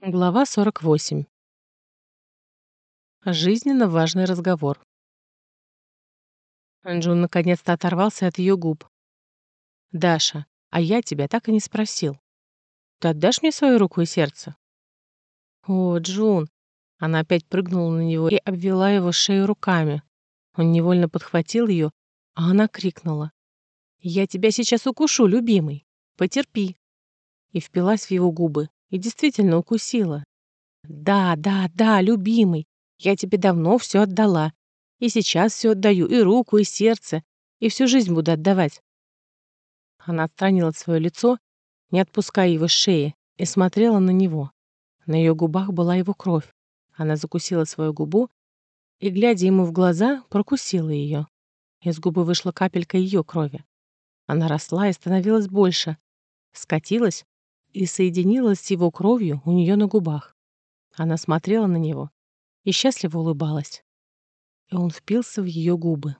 Глава 48. Жизненно важный разговор. Джун наконец-то оторвался от ее губ. «Даша, а я тебя так и не спросил. Ты отдашь мне свою руку и сердце?» «О, Джун!» Она опять прыгнула на него и обвела его шею руками. Он невольно подхватил ее, а она крикнула. «Я тебя сейчас укушу, любимый! Потерпи!» И впилась в его губы, и действительно укусила. «Да, да, да, любимый, я тебе давно все отдала. И сейчас все отдаю, и руку, и сердце, и всю жизнь буду отдавать». Она отстранила свое лицо, не отпуская его с шеи, и смотрела на него. На ее губах была его кровь. Она закусила свою губу и, глядя ему в глаза, прокусила ее. Из губы вышла капелька ее крови. Она росла и становилась больше, скатилась и соединилась с его кровью у нее на губах. Она смотрела на него и счастливо улыбалась. И он впился в ее губы.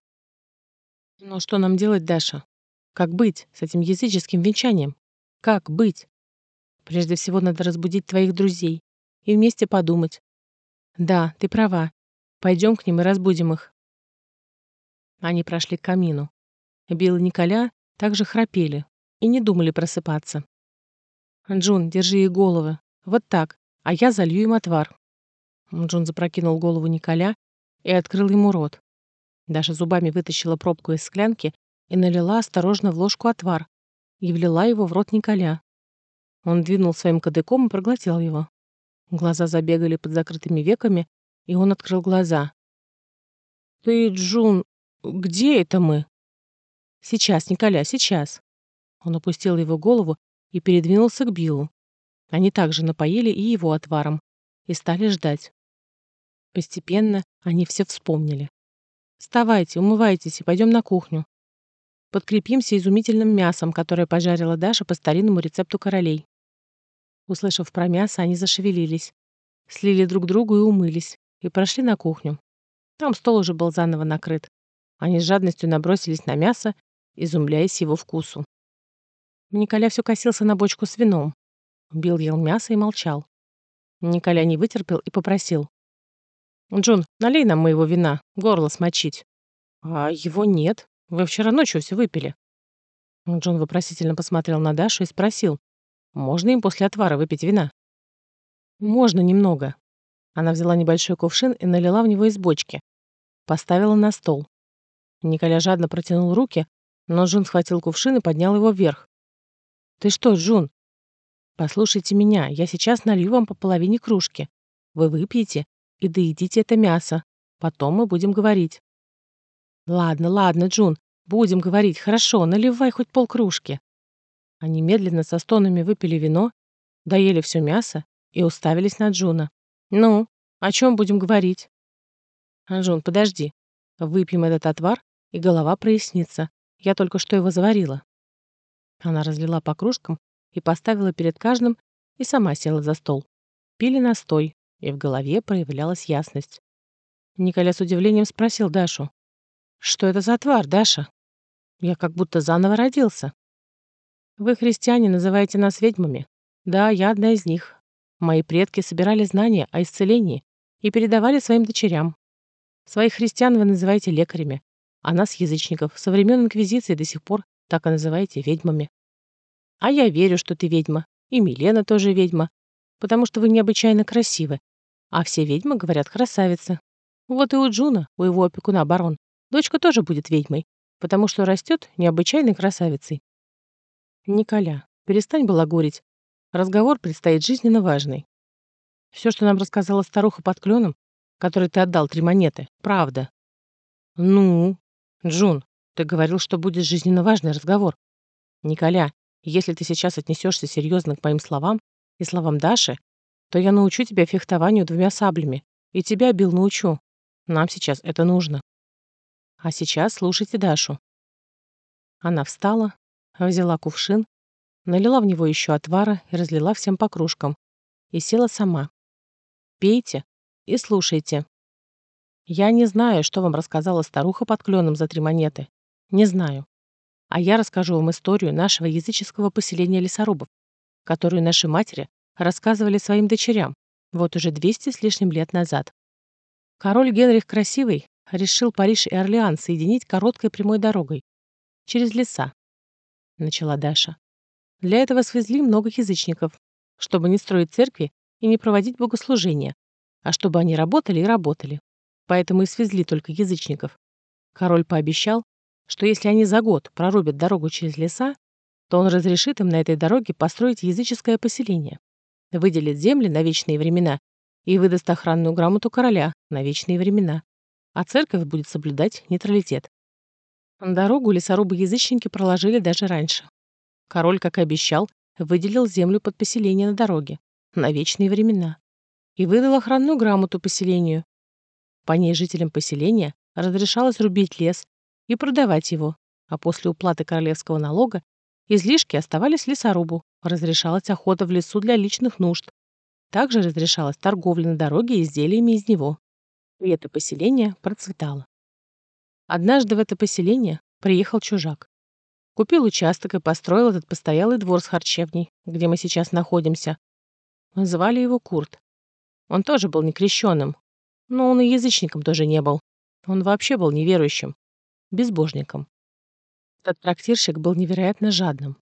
«Но что нам делать, Даша? Как быть с этим языческим венчанием? Как быть? Прежде всего надо разбудить твоих друзей и вместе подумать. Да, ты права. Пойдем к ним и разбудим их». Они прошли к камину. Билл и Николя также храпели и не думали просыпаться. «Джун, держи их головы. Вот так. А я залью им отвар». Джун запрокинул голову Николя и открыл ему рот. Даша зубами вытащила пробку из склянки и налила осторожно в ложку отвар и влила его в рот Николя. Он двинул своим кадыком и проглотил его. Глаза забегали под закрытыми веками, и он открыл глаза. «Ты, Джун, где это мы?» «Сейчас, Николя, сейчас». Он опустил его голову и передвинулся к Биллу. Они также напоили и его отваром и стали ждать. Постепенно они все вспомнили. «Вставайте, умывайтесь и пойдем на кухню. Подкрепимся изумительным мясом, которое пожарила Даша по старинному рецепту королей». Услышав про мясо, они зашевелились, слили друг другу и умылись, и прошли на кухню. Там стол уже был заново накрыт. Они с жадностью набросились на мясо, изумляясь его вкусу. Николя все косился на бочку с вином. Билл ел мясо и молчал. Николя не вытерпел и попросил. «Джон, налей нам моего вина, горло смочить». «А его нет. Вы вчера ночью все выпили». Джон вопросительно посмотрел на Дашу и спросил. «Можно им после отвара выпить вина?» «Можно немного». Она взяла небольшой кувшин и налила в него из бочки. Поставила на стол. Николя жадно протянул руки, но Джон схватил кувшин и поднял его вверх. «Ты что, Джун?» «Послушайте меня, я сейчас налью вам по половине кружки. Вы выпьете и доедите это мясо. Потом мы будем говорить». «Ладно, ладно, Джун, будем говорить. Хорошо, наливай хоть полкружки». Они медленно со стонами выпили вино, доели все мясо и уставились на Джуна. «Ну, о чем будем говорить?» «Джун, подожди. Выпьем этот отвар, и голова прояснится. Я только что его заварила». Она разлила по кружкам и поставила перед каждым, и сама села за стол. Пили настой, и в голове проявлялась ясность. Николя с удивлением спросил Дашу. «Что это за отвар, Даша? Я как будто заново родился». «Вы, христиане, называете нас ведьмами. Да, я одна из них. Мои предки собирали знания о исцелении и передавали своим дочерям. Своих христиан вы называете лекарями, а нас, язычников, со времен Инквизиции до сих пор так и называете ведьмами. А я верю, что ты ведьма. И Милена тоже ведьма. Потому что вы необычайно красивы. А все ведьмы говорят красавицы. Вот и у Джуна, у его опекуна барон, дочка тоже будет ведьмой, потому что растет необычайной красавицей. Николя, перестань балагурить. Разговор предстоит жизненно важный. Все, что нам рассказала старуха под кленом, которой ты отдал три монеты, правда. Ну, Джун, ты говорил, что будет жизненно важный разговор. Николя, если ты сейчас отнесешься серьезно к моим словам и словам Даши, то я научу тебя фехтованию двумя саблями. И тебя, Бил, научу. Нам сейчас это нужно. А сейчас слушайте Дашу. Она встала, взяла кувшин, налила в него еще отвара и разлила всем по кружкам. И села сама. Пейте и слушайте. Я не знаю, что вам рассказала старуха под кленом за три монеты. Не знаю. А я расскажу вам историю нашего языческого поселения лесорубов, которую наши матери рассказывали своим дочерям, вот уже 200 с лишним лет назад. Король Генрих Красивый решил Париж и Орлеан соединить короткой прямой дорогой, через леса, начала Даша. Для этого свезли много язычников, чтобы не строить церкви и не проводить богослужения, а чтобы они работали и работали. Поэтому и свезли только язычников. Король пообещал, что если они за год прорубят дорогу через леса, то он разрешит им на этой дороге построить языческое поселение, выделит земли на вечные времена и выдаст охранную грамоту короля на вечные времена, а церковь будет соблюдать нейтралитет. Дорогу лесорубы-язычники проложили даже раньше. Король, как и обещал, выделил землю под поселение на дороге на вечные времена и выдал охранную грамоту поселению. По ней жителям поселения разрешалось рубить лес и продавать его, а после уплаты королевского налога излишки оставались лесорубу, разрешалась охота в лесу для личных нужд. Также разрешалась торговля на дороге изделиями из него. И это поселение процветало. Однажды в это поселение приехал чужак. Купил участок и построил этот постоялый двор с харчевней, где мы сейчас находимся. Звали его Курт. Он тоже был некрещенным, но он и язычником тоже не был. Он вообще был неверующим, безбожником. Этот трактирщик был невероятно жадным.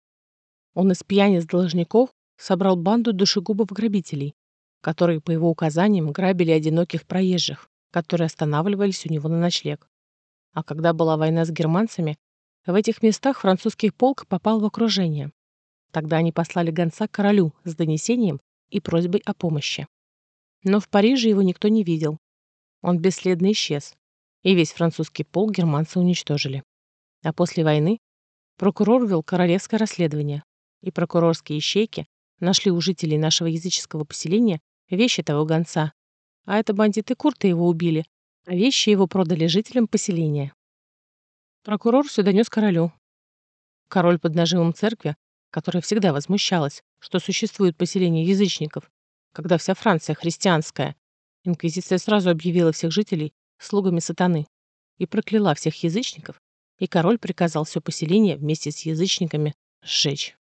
Он из пьяниц должников собрал банду душегубов-грабителей, которые, по его указаниям, грабили одиноких проезжих, которые останавливались у него на ночлег. А когда была война с германцами, в этих местах французский полк попал в окружение. Тогда они послали гонца к королю с донесением и просьбой о помощи. Но в Париже его никто не видел. Он бесследно исчез, и весь французский полк германцы уничтожили. А после войны прокурор вел королевское расследование, и прокурорские ищейки нашли у жителей нашего языческого поселения вещи того гонца. А это бандиты Курта его убили, а вещи его продали жителям поселения. Прокурор все донес королю. Король под нажимом церкви, которая всегда возмущалась, что существует поселение язычников, когда вся Франция христианская, инквизиция сразу объявила всех жителей слугами сатаны и прокляла всех язычников, и король приказал все поселение вместе с язычниками сжечь.